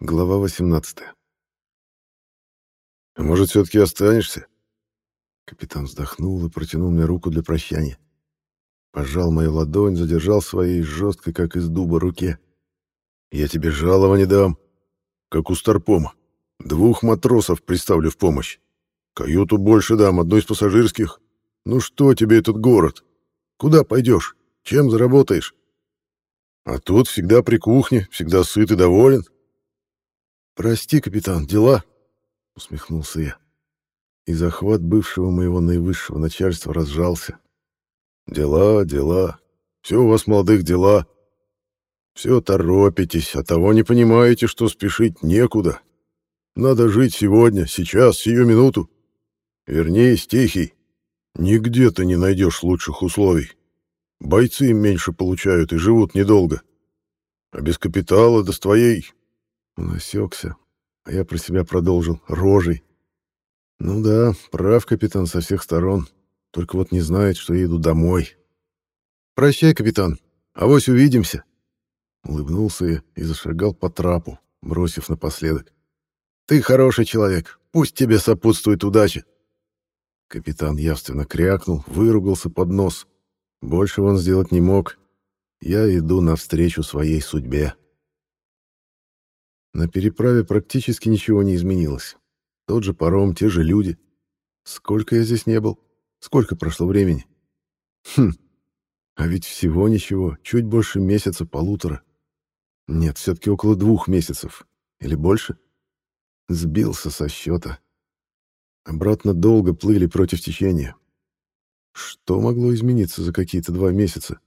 Глава 18. «А может, все-таки останешься?» Капитан вздохнул и протянул мне руку для прощания. Пожал мою ладонь, задержал своей жесткой, как из дуба, руке. «Я тебе жалование дам, как у Старпома. Двух матросов приставлю в помощь. Каюту больше дам, одну из пассажирских. Ну что тебе этот город? Куда пойдешь? Чем заработаешь? А тут всегда при кухне, всегда сыт и доволен». «Прости, капитан, дела?» — усмехнулся я. И захват бывшего моего наивысшего начальства разжался. «Дела, дела. Все у вас, молодых, дела. Все торопитесь, а того не понимаете, что спешить некуда. Надо жить сегодня, сейчас, сию минуту. Вернее, стихий. Нигде ты не найдешь лучших условий. Бойцы меньше получают и живут недолго. А без капитала, да с твоей он осекся, а я про себя продолжил. Рожей. Ну да, прав капитан со всех сторон. Только вот не знает, что я иду домой. Прощай, капитан. Авось увидимся. Улыбнулся я и зашагал по трапу, бросив напоследок. Ты хороший человек. Пусть тебе сопутствует удача. Капитан явственно крякнул, выругался под нос. Больше он сделать не мог. Я иду навстречу своей судьбе. На переправе практически ничего не изменилось. Тот же паром, те же люди. Сколько я здесь не был? Сколько прошло времени? Хм, а ведь всего ничего, чуть больше месяца, полутора. Нет, все-таки около двух месяцев. Или больше? Сбился со счета. Обратно долго плыли против течения. Что могло измениться за какие-то два месяца?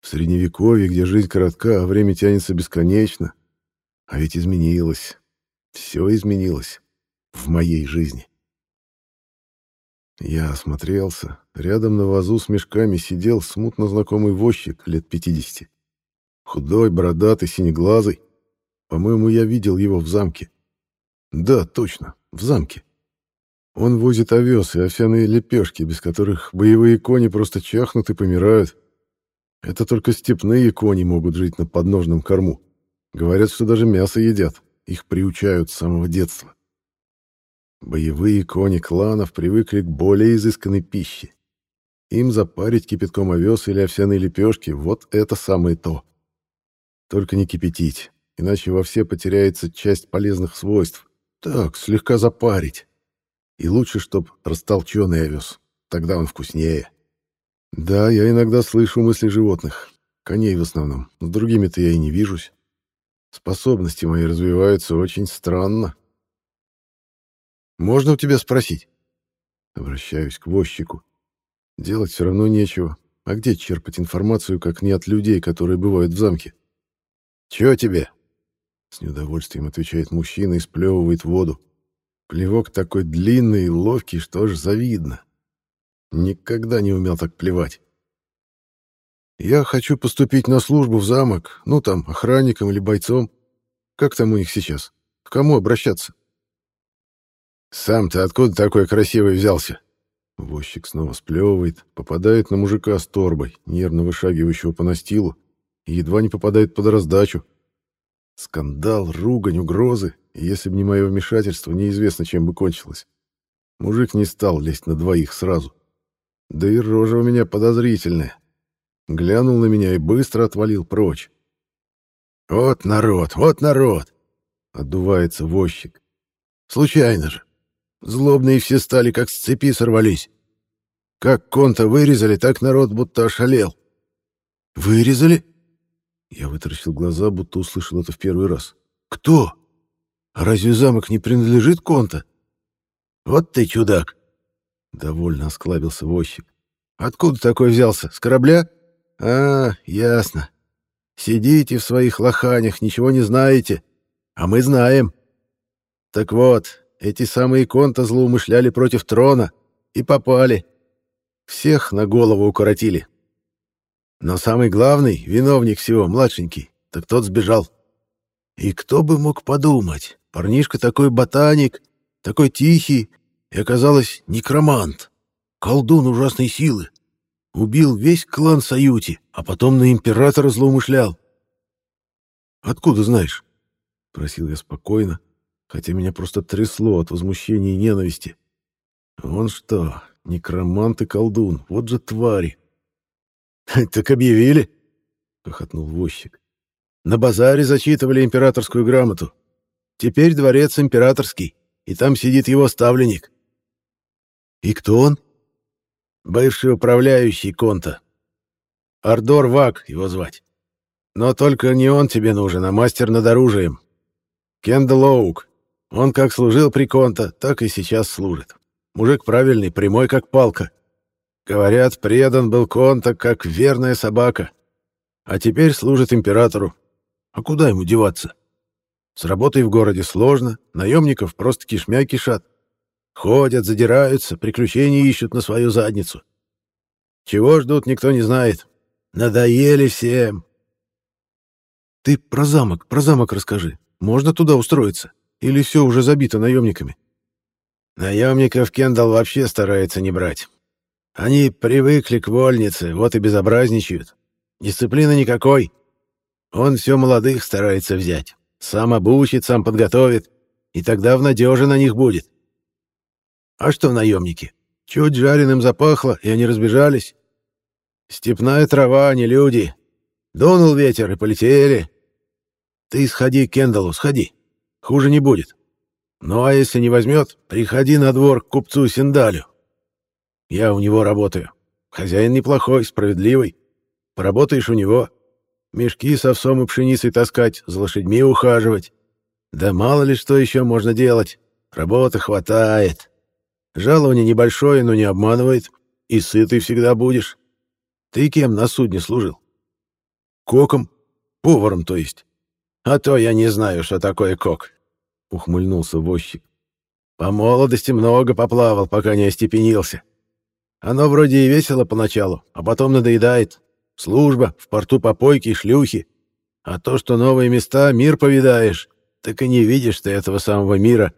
В Средневековье, где жизнь коротка, а время тянется бесконечно, а ведь изменилось. Все изменилось. В моей жизни. Я осмотрелся. Рядом на вазу с мешками сидел смутно знакомый возчик лет 50. Худой, бородатый, синеглазый. По-моему, я видел его в замке. Да, точно, в замке. Он возит овес и овсяные лепешки, без которых боевые кони просто чахнут и помирают. Это только степные кони могут жить на подножном корму. Говорят, что даже мясо едят, их приучают с самого детства. Боевые кони кланов привыкли к более изысканной пище. Им запарить кипятком овес или овсяные лепешки — вот это самое то. Только не кипятить, иначе во все потеряется часть полезных свойств. Так, слегка запарить. И лучше, чтоб растолченый овес, тогда он вкуснее. Да, я иногда слышу мысли животных, коней в основном, с другими-то я и не вижусь. Способности мои развиваются очень странно. Можно у тебя спросить? Обращаюсь к возчику. Делать все равно нечего. А где черпать информацию, как не от людей, которые бывают в замке? Чего тебе? С неудовольствием отвечает мужчина и сплевывает воду. Плевок такой длинный и ловкий, что аж завидно. Никогда не умел так плевать. Я хочу поступить на службу в замок, ну там, охранником или бойцом. Как там у них сейчас? К кому обращаться? Сам ты откуда такой красивый взялся? Возчик снова сплевывает, попадает на мужика с торбой, нервно вышагивающего по настилу, и едва не попадает под раздачу. Скандал, ругань, угрозы, и если бы не мое вмешательство, неизвестно, чем бы кончилось. Мужик не стал лезть на двоих сразу. Да и рожа у меня подозрительная глянул на меня и быстро отвалил прочь. «Вот народ, вот народ!» — отдувается возчик. «Случайно же. Злобные все стали, как с цепи сорвались. Как конта вырезали, так народ будто ошалел». «Вырезали?» Я вытаращил глаза, будто услышал это в первый раз. «Кто? А разве замок не принадлежит конта?» «Вот ты чудак!» — довольно осклабился возчик. «Откуда такой взялся? С корабля?» «А, ясно. Сидите в своих лоханях, ничего не знаете. А мы знаем. Так вот, эти самые конта злоумышляли против трона и попали. Всех на голову укоротили. Но самый главный, виновник всего, младшенький, так тот сбежал. И кто бы мог подумать, парнишка такой ботаник, такой тихий, и оказалось некромант, колдун ужасной силы. Убил весь клан Саюти, а потом на императора злоумышлял. Откуда знаешь? — просил я спокойно, хотя меня просто трясло от возмущения и ненависти. «Он что, некромант и колдун, вот же твари!» «Так объявили!» — хохотнул возчик. «На базаре зачитывали императорскую грамоту. Теперь дворец императорский, и там сидит его ставленник». «И кто он?» «Бывший управляющий Конта. Ардор Вак его звать. Но только не он тебе нужен, а мастер над оружием. Кендалл Оук. Он как служил при Конта, так и сейчас служит. Мужик правильный, прямой как палка. Говорят, предан был Конта, как верная собака. А теперь служит императору. А куда ему деваться? С работой в городе сложно, наемников просто кишмя кишат. Ходят, задираются, приключения ищут на свою задницу. Чего ждут, никто не знает. Надоели всем. Ты про замок, про замок расскажи. Можно туда устроиться? Или все уже забито наемниками? Наемников Кендалл вообще старается не брать. Они привыкли к вольнице, вот и безобразничают. Дисциплины никакой. Он все молодых старается взять. Сам обучит, сам подготовит. И тогда в надеже на них будет. А что наемники? Чуть жареным запахло, и они разбежались. Степная трава, не люди. Дунул ветер, и полетели. Ты сходи к Кендаллу, сходи. Хуже не будет. Ну а если не возьмет, приходи на двор к купцу Синдалю. Я у него работаю. Хозяин неплохой, справедливый. Поработаешь у него. Мешки с овсом и пшеницей таскать, за лошадьми ухаживать. Да мало ли что еще можно делать. Работы хватает. Жалование небольшое, но не обманывает. И сытый всегда будешь. Ты кем на судне служил? Коком? Поваром, то есть? А то я не знаю, что такое кок. Ухмыльнулся возчик. По молодости много поплавал, пока не остепенился. Оно вроде и весело поначалу, а потом надоедает. Служба, в порту попойки и шлюхи. А то, что новые места, мир повидаешь, так и не видишь ты этого самого мира.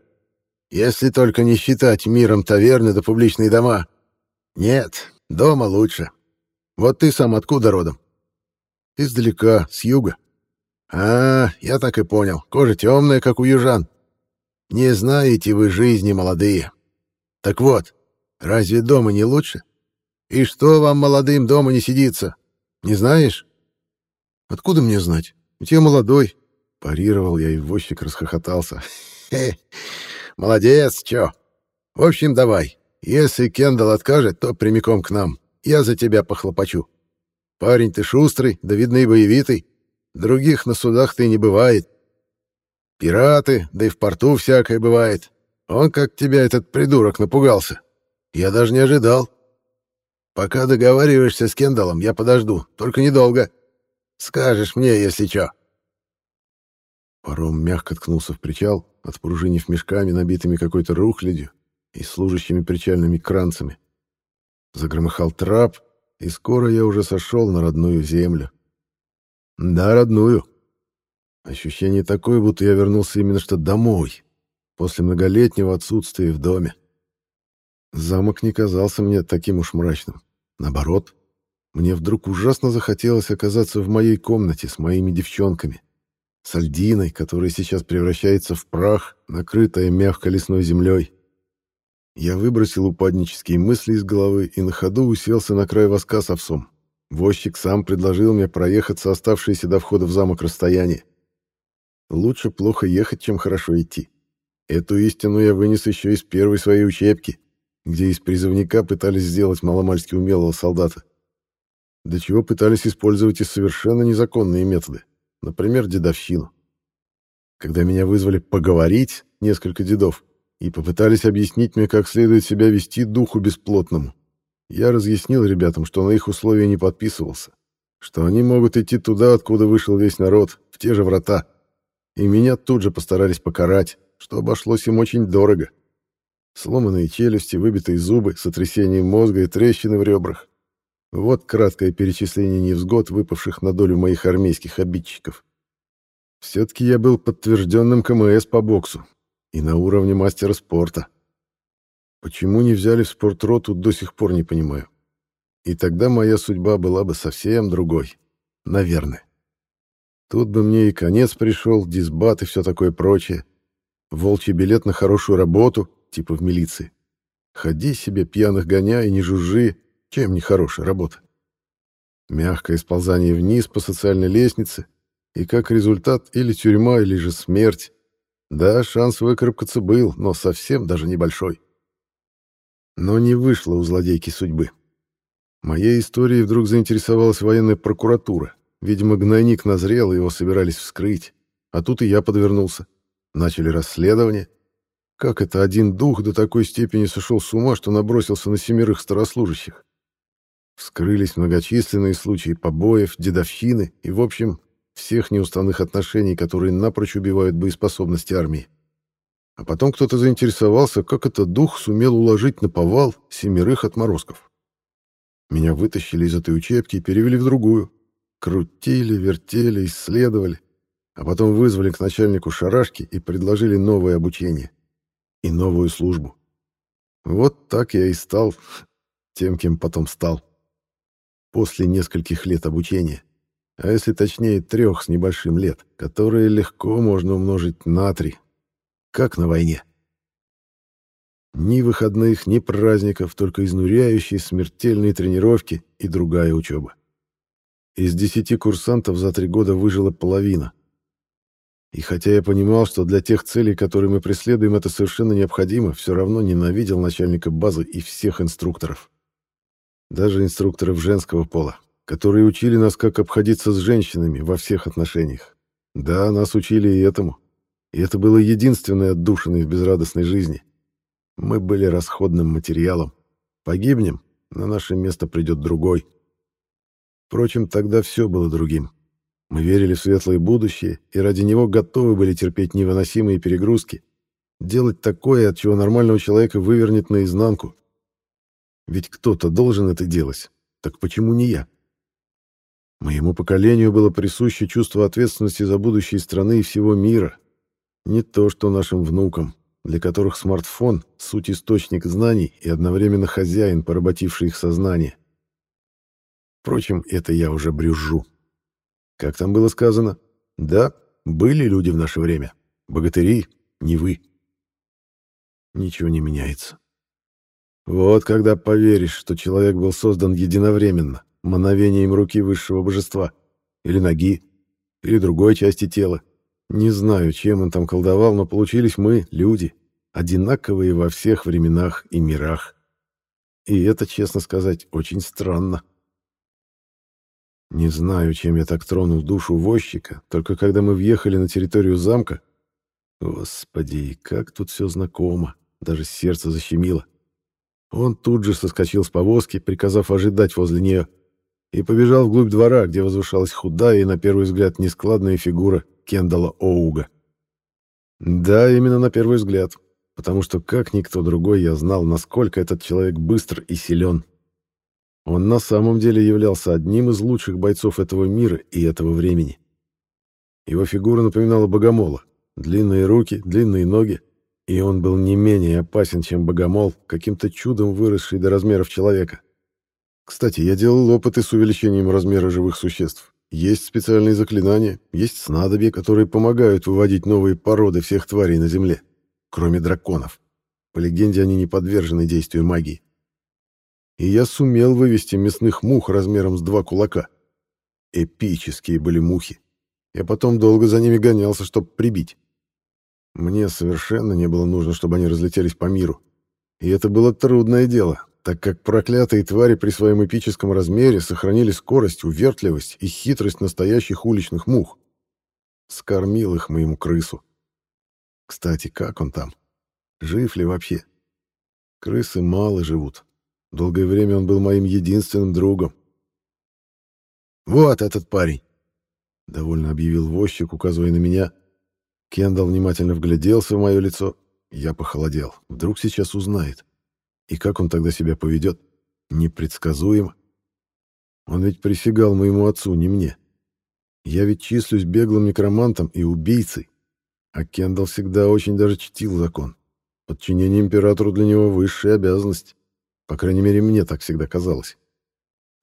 Если только не считать миром таверны да публичные дома. Нет, дома лучше. Вот ты сам откуда родом? Издалека, с юга. А, я так и понял. Кожа темная, как у южан. Не знаете вы жизни, молодые. Так вот, разве дома не лучше? И что вам, молодым, дома не сидится? Не знаешь? Откуда мне знать? Ведь я молодой. Парировал я, и возчик расхохотался. Хе, молодец, чё? В общем, давай. Если Кендалл откажет, то прямиком к нам. Я за тебя похлопочу. Парень ты шустрый, да видно и боевитый. Других на судах ты не бывает. Пираты, да и в порту всякое бывает. Он, как тебя этот придурок, напугался. Я даже не ожидал. Пока договариваешься с Кендаллом, я подожду, только недолго. Скажешь мне, если чё. Паром мягко ткнулся в причал, отпружинив мешками, набитыми какой-то рухлядью и служащими причальными кранцами. Загромыхал трап, и скоро я уже сошел на родную землю. Да, родную. Ощущение такое, будто я вернулся именно что домой, после многолетнего отсутствия в доме. Замок не казался мне таким уж мрачным. Наоборот, мне вдруг ужасно захотелось оказаться в моей комнате с моими девчонками, с Альдиной, которая сейчас превращается в прах, накрытая мягкой лесной землей. Я выбросил упаднические мысли из головы и на ходу уселся на край воска с овсом. Возчик сам предложил мне проехаться оставшееся до входа в замок расстояние. Лучше плохо ехать, чем хорошо идти. Эту истину я вынес еще из первой своей учебки, где из призывника пытались сделать маломальски умелого солдата. До чего пытались использовать и совершенно незаконные методы, например, дедовщину. Когда меня вызвали поговорить, несколько дедов, и попытались объяснить мне, как следует себя вести духу бесплотному. Я разъяснил ребятам, что на их условия не подписывался, что они могут идти туда, откуда вышел весь народ, в те же врата. И меня тут же постарались покарать, что обошлось им очень дорого. Сломанные челюсти, выбитые зубы, сотрясение мозга и трещины в ребрах. Вот краткое перечисление невзгод, выпавших на долю моих армейских обидчиков. Все-таки я был подтвержденным КМС по боксу, и на уровне мастера спорта. Почему не взяли в спортроту, до сих пор не понимаю. И тогда моя судьба была бы совсем другой. Наверное. Тут бы мне и конец пришел, дисбат и все такое прочее. Волчий билет на хорошую работу, типа в милиции. Ходи себе, пьяных гоняй, не жужжи, чем не хорошая работа. Мягкое сползание вниз по социальной лестнице, и как результат или тюрьма, или же смерть. Да, шанс выкарабкаться был, но совсем даже небольшой. Но не вышло у злодейки судьбы. Моей историей вдруг заинтересовалась военная прокуратура. Видимо, гнойник назрел, его собирались вскрыть. А тут и я подвернулся. Начали расследование. Как это один дух до такой степени сошел с ума, что набросился на семерых старослужащих? Вскрылись многочисленные случаи побоев, дедовщины и, в общем, всех неуставных отношений, которые напрочь убивают боеспособность армии. А потом кто-то заинтересовался, как этот дух сумел уложить на повал семерых отморозков. Меня вытащили из этой учебки и перевели в другую. Крутили, вертели, исследовали. А потом вызвали к начальнику шарашки и предложили новое обучение. И новую службу. Вот так я и стал тем, кем потом стал. После нескольких лет обучения а если точнее трех с небольшим лет, которые легко можно умножить на три, как на войне. Ни выходных, ни праздников, только изнуряющие смертельные тренировки и другая учеба. Из десяти курсантов за три года выжила половина. И хотя я понимал, что для тех целей, которые мы преследуем, это совершенно необходимо, все равно ненавидел начальника базы и всех инструкторов. Даже инструкторов женского пола, которые учили нас, как обходиться с женщинами во всех отношениях. Да, нас учили и этому. И это было единственное отдушиной в безрадостной жизни. Мы были расходным материалом. Погибнем, на наше место придет другой. Впрочем, тогда все было другим. Мы верили в светлое будущее и ради него готовы были терпеть невыносимые перегрузки, делать такое, от чего нормального человека вывернет наизнанку. Ведь кто-то должен это делать, так почему не я? Моему поколению было присуще чувство ответственности за будущее страны и всего мира. Не то, что нашим внукам, для которых смартфон — суть источник знаний и одновременно хозяин, поработивший их сознание. Впрочем, это я уже брюжу. Как там было сказано? Да, были люди в наше время. Богатыри, не вы. Ничего не меняется. Вот когда поверишь, что человек был создан единовременно, мановением руки высшего божества, или ноги, или другой части тела. Не знаю, чем он там колдовал, но получились мы, люди, одинаковые во всех временах и мирах. И это, честно сказать, очень странно. Не знаю, чем я так тронул душу возчика, только когда мы въехали на территорию замка... Господи, как тут все знакомо, даже сердце защемило. Он тут же соскочил с повозки, приказав ожидать возле нее и побежал вглубь двора, где возвышалась худая и, на первый взгляд, нескладная фигура Кендала Оуга. Да, именно на первый взгляд, потому что, как никто другой, я знал, насколько этот человек быстр и силен. Он на самом деле являлся одним из лучших бойцов этого мира и этого времени. Его фигура напоминала богомола. Длинные руки, длинные ноги, и он был не менее опасен, чем богомол, каким-то чудом выросший до размеров человека. Кстати, я делал опыты с увеличением размера живых существ. Есть специальные заклинания, есть снадобья, которые помогают выводить новые породы всех тварей на Земле, кроме драконов. По легенде, они не подвержены действию магии. И я сумел вывести мясных мух размером с два кулака. Эпические были мухи. Я потом долго за ними гонялся, чтобы прибить. Мне совершенно не было нужно, чтобы они разлетелись по миру. И это было трудное дело, так как проклятые твари при своем эпическом размере сохранили скорость, увертливость и хитрость настоящих уличных мух. Скормил их моему крысу. Кстати, как он там? Жив ли вообще? Крысы мало живут. Долгое время он был моим единственным другом. «Вот этот парень!» — довольно объявил возчик, указывая на меня. Кендалл внимательно вгляделся в мое лицо. Я похолодел. Вдруг сейчас узнает. И как он тогда себя поведет? Непредсказуемо. Он ведь присягал моему отцу, не мне. Я ведь числюсь беглым некромантом и убийцей. А Кендалл всегда очень даже чтил закон. Подчинение императору для него высшая обязанность. По крайней мере, мне так всегда казалось.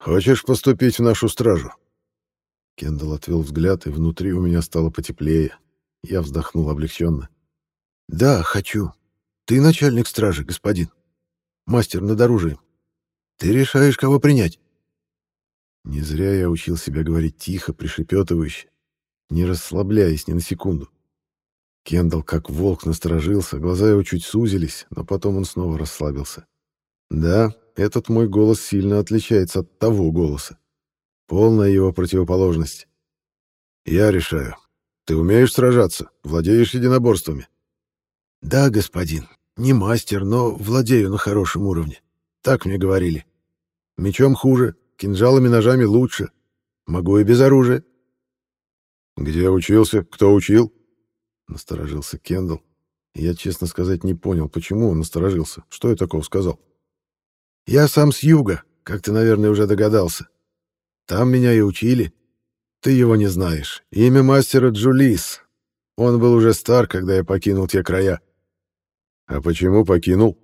«Хочешь поступить в нашу стражу?» Кендалл отвел взгляд, и внутри у меня стало потеплее. Я вздохнул облегченно. «Да, хочу. Ты начальник стражи, господин. Мастер над оружием. Ты решаешь, кого принять?» Не зря я учил себя говорить тихо, пришепетывающе, не расслабляясь ни на секунду. Кендалл, как волк, насторожился, глаза его чуть сузились, но потом он снова расслабился. Да, этот мой голос сильно отличается от того голоса. Полная его противоположность. Я решаю. Ты умеешь сражаться? Владеешь единоборствами? Да, господин. Не мастер, но владею на хорошем уровне. Так мне говорили. Мечом хуже, кинжалами, ножами лучше. Могу и без оружия. Где учился? Кто учил? Насторожился Кендалл. Я, честно сказать, не понял, почему он насторожился. Что я такого сказал? Я сам с юга, как ты, наверное, уже догадался. Там меня и учили. Ты его не знаешь. Имя мастера Джулис. Он был уже стар, когда я покинул те края. А почему покинул?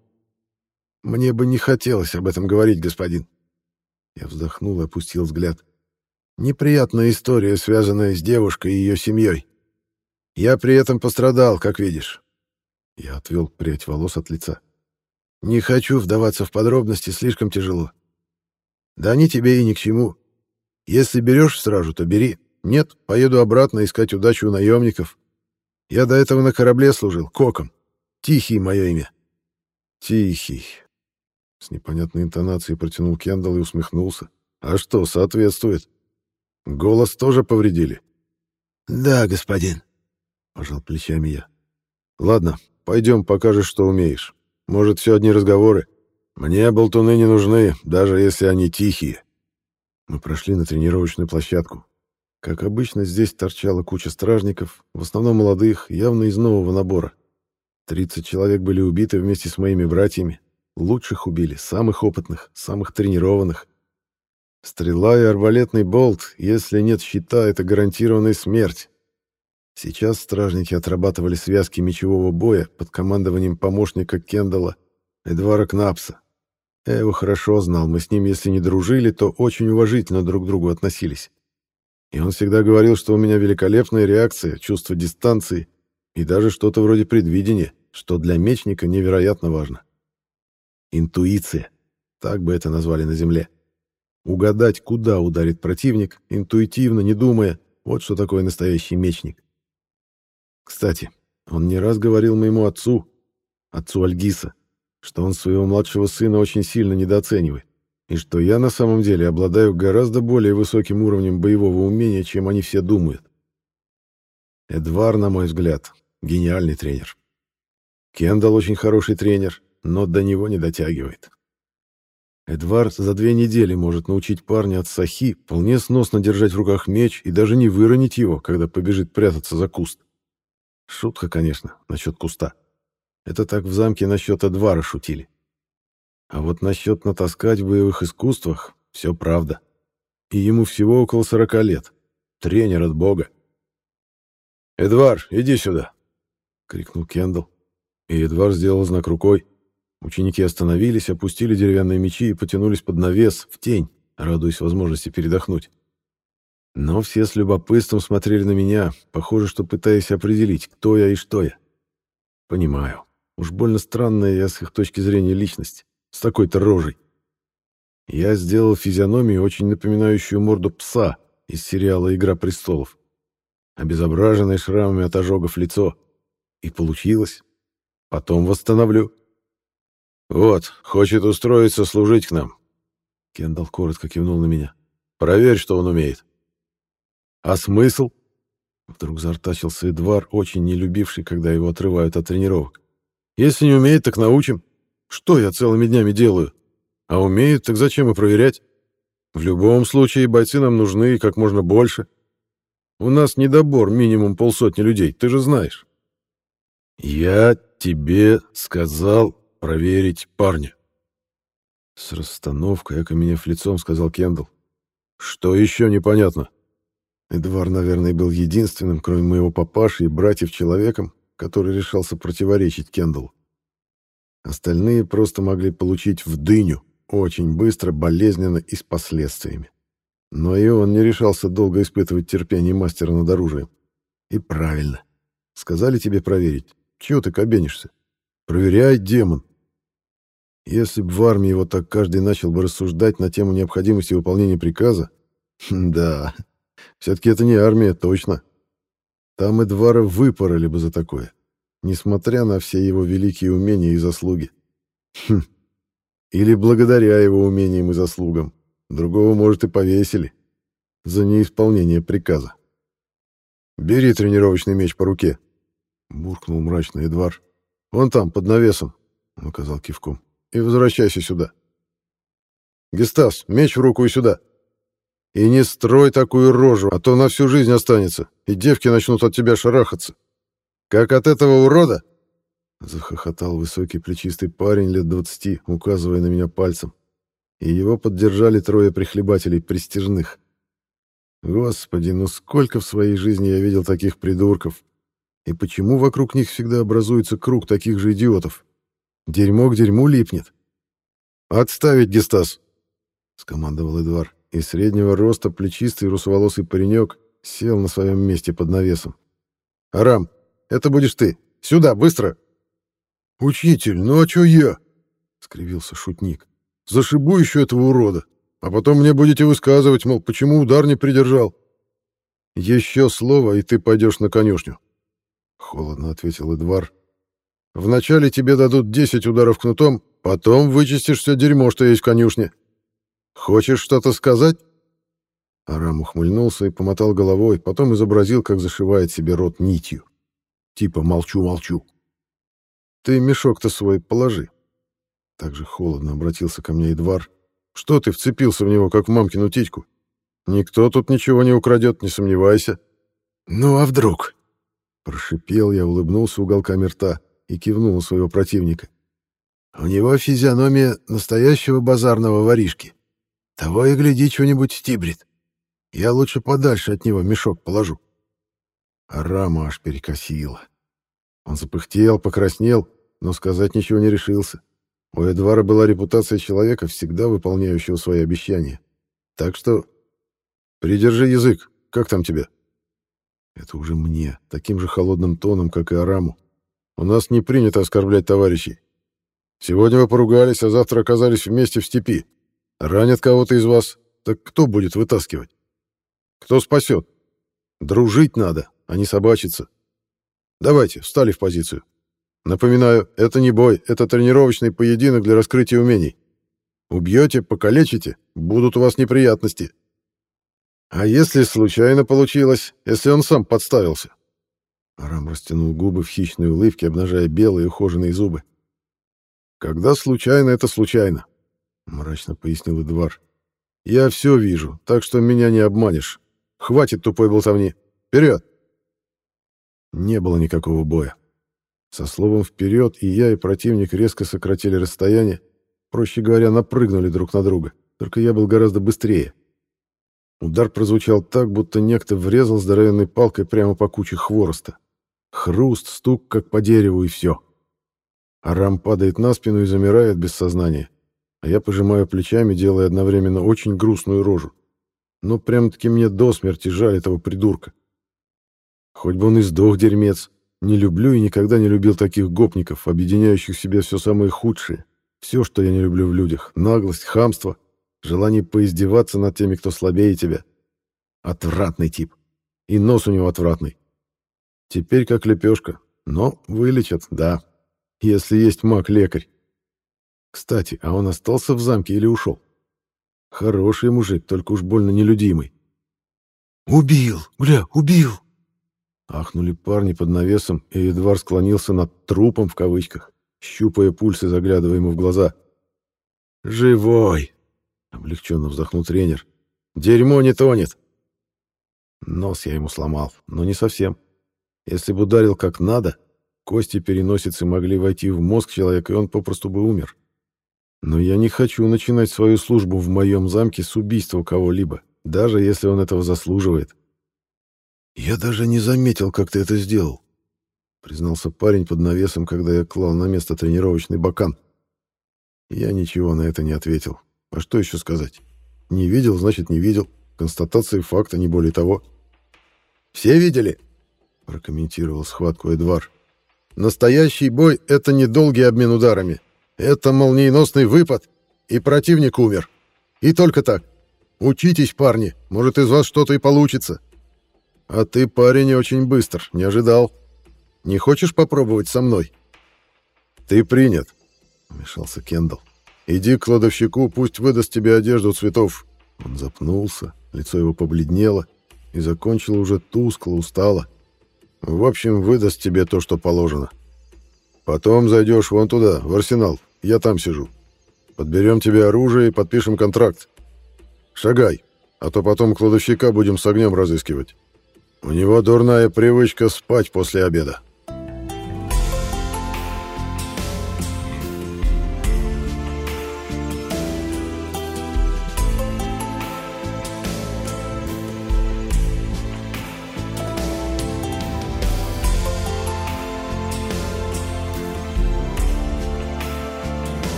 Мне бы не хотелось об этом говорить, господин. Я вздохнул и опустил взгляд. Неприятная история, связанная с девушкой и ее семьей. Я при этом пострадал, как видишь. Я отвел прядь волос от лица. Не хочу вдаваться в подробности, слишком тяжело. Да они тебе и ни к чему. Если берешь сразу, то бери. Нет, поеду обратно искать удачу у наемников. Я до этого на корабле служил, коком. Тихий мое имя. Тихий. С непонятной интонацией протянул Кендалл и усмехнулся. А что, соответствует? Голос тоже повредили? Да, господин. Пожал плечами я. Ладно, пойдем, покажешь, что умеешь. Может, все одни разговоры. Мне болтуны не нужны, даже если они тихие. Мы прошли на тренировочную площадку. Как обычно, здесь торчала куча стражников, в основном молодых, явно из нового набора. 30 человек были убиты вместе с моими братьями. Лучших убили, самых опытных, самых тренированных. Стрела и арбалетный болт, если нет щита, это гарантированная смерть. Сейчас стражники отрабатывали связки мечевого боя под командованием помощника Кендала Эдвара Кнапса. Я его хорошо знал, мы с ним, если не дружили, то очень уважительно друг к другу относились. И он всегда говорил, что у меня великолепная реакция, чувство дистанции и даже что-то вроде предвидения, что для мечника невероятно важно. Интуиция, так бы это назвали на Земле. Угадать, куда ударит противник, интуитивно, не думая, вот что такое настоящий мечник. Кстати, он не раз говорил моему отцу, отцу Альгиса, что он своего младшего сына очень сильно недооценивает, и что я на самом деле обладаю гораздо более высоким уровнем боевого умения, чем они все думают. Эдвар, на мой взгляд, гениальный тренер. Кендалл очень хороший тренер, но до него не дотягивает. Эдвард за две недели может научить парня от Сахи вполне сносно держать в руках меч и даже не выронить его, когда побежит прятаться за куст. Шутка, конечно, насчет куста. Это так в замке насчет Эдвара шутили. А вот насчет натаскать в боевых искусствах все правда. И ему всего около сорока лет. Тренер от бога. «Эдвар, иди сюда!» — крикнул Кендалл. И Эдвар сделал знак рукой. Ученики остановились, опустили деревянные мечи и потянулись под навес, в тень, радуясь возможности передохнуть. Но все с любопытством смотрели на меня, похоже, что пытаясь определить, кто я и что я. Понимаю. Уж больно странная я с их точки зрения личность, с такой-то рожей. Я сделал физиономию, очень напоминающую морду пса из сериала «Игра престолов». Обезображенное шрамами от ожогов лицо. И получилось. Потом восстановлю. «Вот, хочет устроиться служить к нам». Кендалл коротко кивнул на меня. «Проверь, что он умеет». А смысл? Вдруг зартачился Эдвар, очень не любивший, когда его отрывают от тренировок. Если не умеет, так научим. Что я целыми днями делаю? А умеют, так зачем и проверять? В любом случае, бойцы нам нужны как можно больше. У нас недобор минимум полсотни людей, ты же знаешь. Я тебе сказал проверить парня. С расстановкой, окаменев лицом, сказал Кендалл. Что еще непонятно? Эдвар, наверное, был единственным, кроме моего папаши и братьев, человеком, который решался противоречить Кендаллу. Остальные просто могли получить в дыню, очень быстро, болезненно и с последствиями. Но и он не решался долго испытывать терпение мастера над оружием. И правильно. Сказали тебе проверить. Чего ты кабенишься? Проверяй, демон. Если бы в армии вот так каждый начал бы рассуждать на тему необходимости выполнения приказа, да, все-таки это не армия, точно. Там Эдвара выпороли бы за такое, несмотря на все его великие умения и заслуги. Хм. Или благодаря его умениям и заслугам. Другого, может, и повесили. За неисполнение приказа. «Бери тренировочный меч по руке», — буркнул мрачно Эдвар. «Вон там, под навесом», — он указал кивком. «И возвращайся сюда». «Гестас, меч в руку и сюда». «И не строй такую рожу, а то на всю жизнь останется, и девки начнут от тебя шарахаться. Как от этого урода?» Захохотал высокий плечистый парень лет двадцати, указывая на меня пальцем. И его поддержали трое прихлебателей престижных. Господи, ну сколько в своей жизни я видел таких придурков. И почему вокруг них всегда образуется круг таких же идиотов? Дерьмо к дерьму липнет. «Отставить, Гестас!» — скомандовал Эдвар, и среднего роста плечистый русоволосый паренек сел на своем месте под навесом. «Арам, это будешь ты! Сюда, быстро!» «Учитель, ну а чё я?» — скривился шутник. «Зашибу еще этого урода!» А потом мне будете высказывать, мол, почему удар не придержал. Еще слово, и ты пойдешь на конюшню. Холодно ответил Эдвар. Вначале тебе дадут 10 ударов кнутом, потом вычистишь все дерьмо, что есть в конюшне. Хочешь что-то сказать? Арам ухмыльнулся и помотал головой, потом изобразил, как зашивает себе рот нитью. Типа молчу-молчу. Ты мешок-то свой положи. Так же холодно обратился ко мне Эдвар, что ты вцепился в него, как в мамкину титьку? Никто тут ничего не украдет, не сомневайся. Ну а вдруг? Прошипел я, улыбнулся уголками рта и кивнул на своего противника. У него физиономия настоящего базарного воришки. Того и гляди, что-нибудь стибрит. Я лучше подальше от него мешок положу. А рама аж перекосила. Он запыхтел, покраснел, но сказать ничего не решился. У Эдвара была репутация человека, всегда выполняющего свои обещания. Так что... Придержи язык. Как там тебе? Это уже мне, таким же холодным тоном, как и Араму. У нас не принято оскорблять товарищей. Сегодня вы поругались, а завтра оказались вместе в степи. Ранят кого-то из вас, так кто будет вытаскивать? Кто спасет? Дружить надо, а не собачиться. Давайте, встали в позицию. Напоминаю, это не бой, это тренировочный поединок для раскрытия умений. Убьете, покалечите, будут у вас неприятности. А если случайно получилось, если он сам подставился? Арам растянул губы в хищной улыбке, обнажая белые ухоженные зубы. «Когда случайно, это случайно», — мрачно пояснил Эдвар. «Я все вижу, так что меня не обманешь. Хватит тупой болтовни. Вперед!» Не было никакого боя. Со словом «вперед» и я, и противник резко сократили расстояние, проще говоря, напрыгнули друг на друга, только я был гораздо быстрее. Удар прозвучал так, будто некто врезал здоровенной палкой прямо по куче хвороста. Хруст, стук, как по дереву, и все. Арам падает на спину и замирает без сознания, а я пожимаю плечами, делая одновременно очень грустную рожу. Но прям-таки мне до смерти жаль этого придурка. Хоть бы он и сдох, дерьмец, не люблю и никогда не любил таких гопников, объединяющих в себе все самое худшее. Все, что я не люблю в людях. Наглость, хамство, желание поиздеваться над теми, кто слабее тебя. Отвратный тип. И нос у него отвратный. Теперь как лепешка. Но вылечат, да. Если есть маг-лекарь. Кстати, а он остался в замке или ушел? Хороший мужик, только уж больно нелюдимый. «Убил! Бля, убил!» Ахнули парни под навесом, и Эдвар склонился над «трупом» в кавычках, щупая пульс и заглядывая ему в глаза. «Живой!» — облегченно вздохнул тренер. «Дерьмо не тонет!» Нос я ему сломал, но не совсем. Если бы ударил как надо, кости переносицы могли войти в мозг человека, и он попросту бы умер. Но я не хочу начинать свою службу в моем замке с убийства кого-либо, даже если он этого заслуживает. «Я даже не заметил, как ты это сделал», — признался парень под навесом, когда я клал на место тренировочный бакан. Я ничего на это не ответил. А что еще сказать? Не видел, значит, не видел. Констатация факта, не более того. «Все видели?» — прокомментировал схватку Эдвар. «Настоящий бой — это не долгий обмен ударами. Это молниеносный выпад, и противник умер. И только так. Учитесь, парни, может, из вас что-то и получится. А ты, парень, очень быстр, не ожидал. Не хочешь попробовать со мной?» «Ты принят», — вмешался Кендалл. «Иди к кладовщику, пусть выдаст тебе одежду цветов». Он запнулся, лицо его побледнело и закончил уже тускло, устало. «В общем, выдаст тебе то, что положено. Потом зайдешь вон туда, в арсенал, я там сижу. Подберем тебе оружие и подпишем контракт. Шагай, а то потом кладовщика будем с огнем разыскивать. У него дурная привычка спать после обеда».